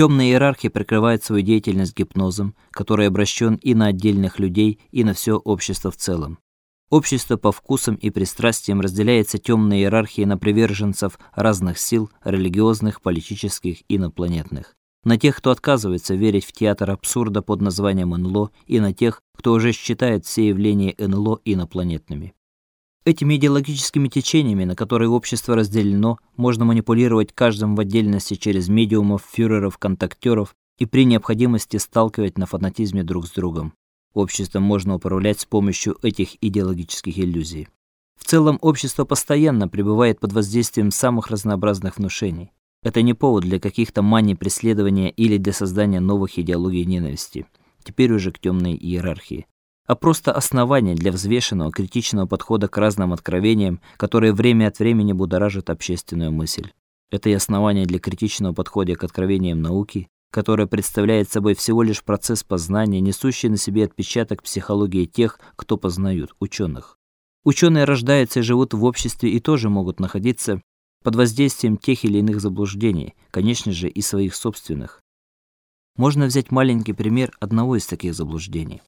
Темная иерархия прикрывает свою деятельность гипнозом, который обращен и на отдельных людей, и на все общество в целом. Общество по вкусам и пристрастиям разделяется темной иерархией на приверженцев разных сил, религиозных, политических, инопланетных. На тех, кто отказывается верить в театр абсурда под названием НЛО, и на тех, кто уже считает все явления НЛО инопланетными. Этими идеологическими течениями, на которые общество разделено, можно манипулировать каждым в отдельности через медиумов, фюреров, контактёров и при необходимости сталкивать на фанатизме друг с другом. Обществом можно управлять с помощью этих идеологических иллюзий. В целом общество постоянно пребывает под воздействием самых разнообразных внушений. Это не повод для каких-то маний преследования или для создания новых идеологий ненависти. Теперь уже к темной иерархии а просто основание для взвешенного критичного подхода к разным откровениям, которые время от времени будоражат общественную мысль. Это и основание для критичного подхода к откровениям науки, которая представляет собой всего лишь процесс познания, несущий на себе отпечаток психологии тех, кто познают ученых. Ученые рождаются и живут в обществе и тоже могут находиться под воздействием тех или иных заблуждений, конечно же, и своих собственных. Можно взять маленький пример одного из таких заблуждений.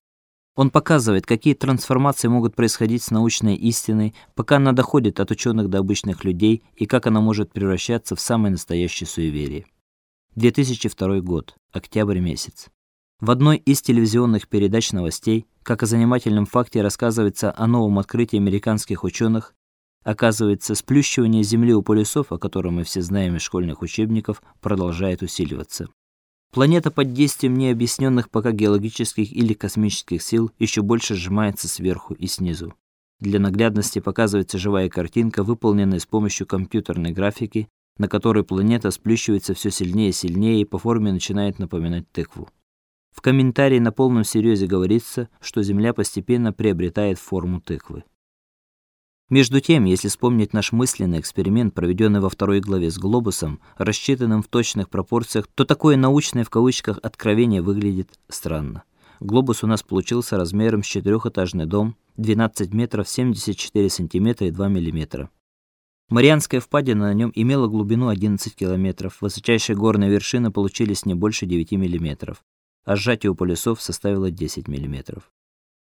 Он показывает, какие трансформации могут происходить с научной истиной, пока она доходит от ученых до обычных людей, и как она может превращаться в самое настоящее суеверие. 2002 год, октябрь месяц. В одной из телевизионных передач новостей, как о занимательном факте рассказывается о новом открытии американских ученых, оказывается, сплющивание Земли у полюсов, о котором мы все знаем из школьных учебников, продолжает усиливаться. Планета под действием необъясненных пока геологических или космических сил еще больше сжимается сверху и снизу. Для наглядности показывается живая картинка, выполненная с помощью компьютерной графики, на которой планета сплющивается все сильнее и сильнее и по форме начинает напоминать тыкву. В комментарии на полном серьезе говорится, что Земля постепенно приобретает форму тыквы. Между тем, если вспомнить наш мысленный эксперимент, проведенный во второй главе с глобусом, рассчитанным в точных пропорциях, то такое научное в кавычках откровение выглядит странно. Глобус у нас получился размером с четырехэтажный дом, 12 метров 74 сантиметра и 2 миллиметра. Марианская впадина на нем имела глубину 11 километров, высочайшие горные вершины получились не больше 9 миллиметров, а сжатие у полюсов составило 10 миллиметров.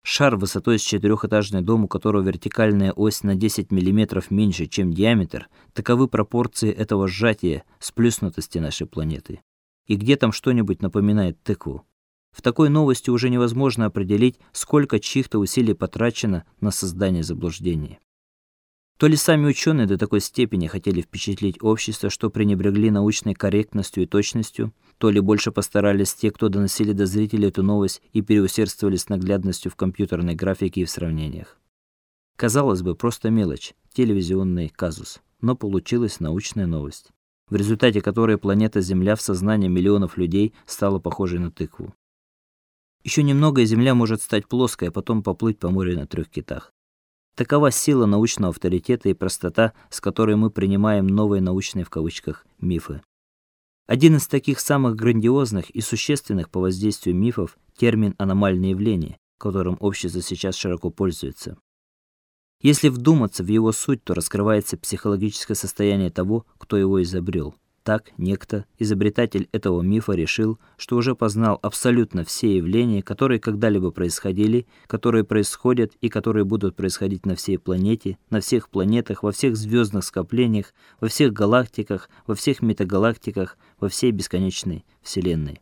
Шар высотой с четырехэтажный дом, у которого вертикальная ось на 10 мм меньше, чем диаметр, таковы пропорции этого сжатия сплюснутости нашей планеты. И где там что-нибудь напоминает тыкву? В такой новости уже невозможно определить, сколько чьих-то усилий потрачено на создание заблуждения. То ли сами ученые до такой степени хотели впечатлить общество, что пренебрегли научной корректностью и точностью, то ли больше постарались те, кто доносили до зрителей эту новость и переусердствовали с наглядностью в компьютерной графике и в сравнениях. Казалось бы, просто мелочь, телевизионный казус, но получилась научная новость, в результате которой планета Земля в сознании миллионов людей стала похожей на тыкву. Еще немного и Земля может стать плоской, а потом поплыть по морю на трех китах. Такова сила научного авторитета и простота, с которой мы принимаем новые научные в кавычках мифы. Один из таких самых грандиозных и существенных по воздействию мифов термин аномальные явления, которым общество сейчас широко пользуется. Если вдуматься в его суть, то раскрывается психологическое состояние того, кто его изобрел. Так некто, изобретатель этого мифа, решил, что уже познал абсолютно все явления, которые когда-либо происходили, которые происходят и которые будут происходить на всей планете, на всех планетах, во всех звездных скоплениях, во всех галактиках, во всех метагалактиках, во всей бесконечной вселенной.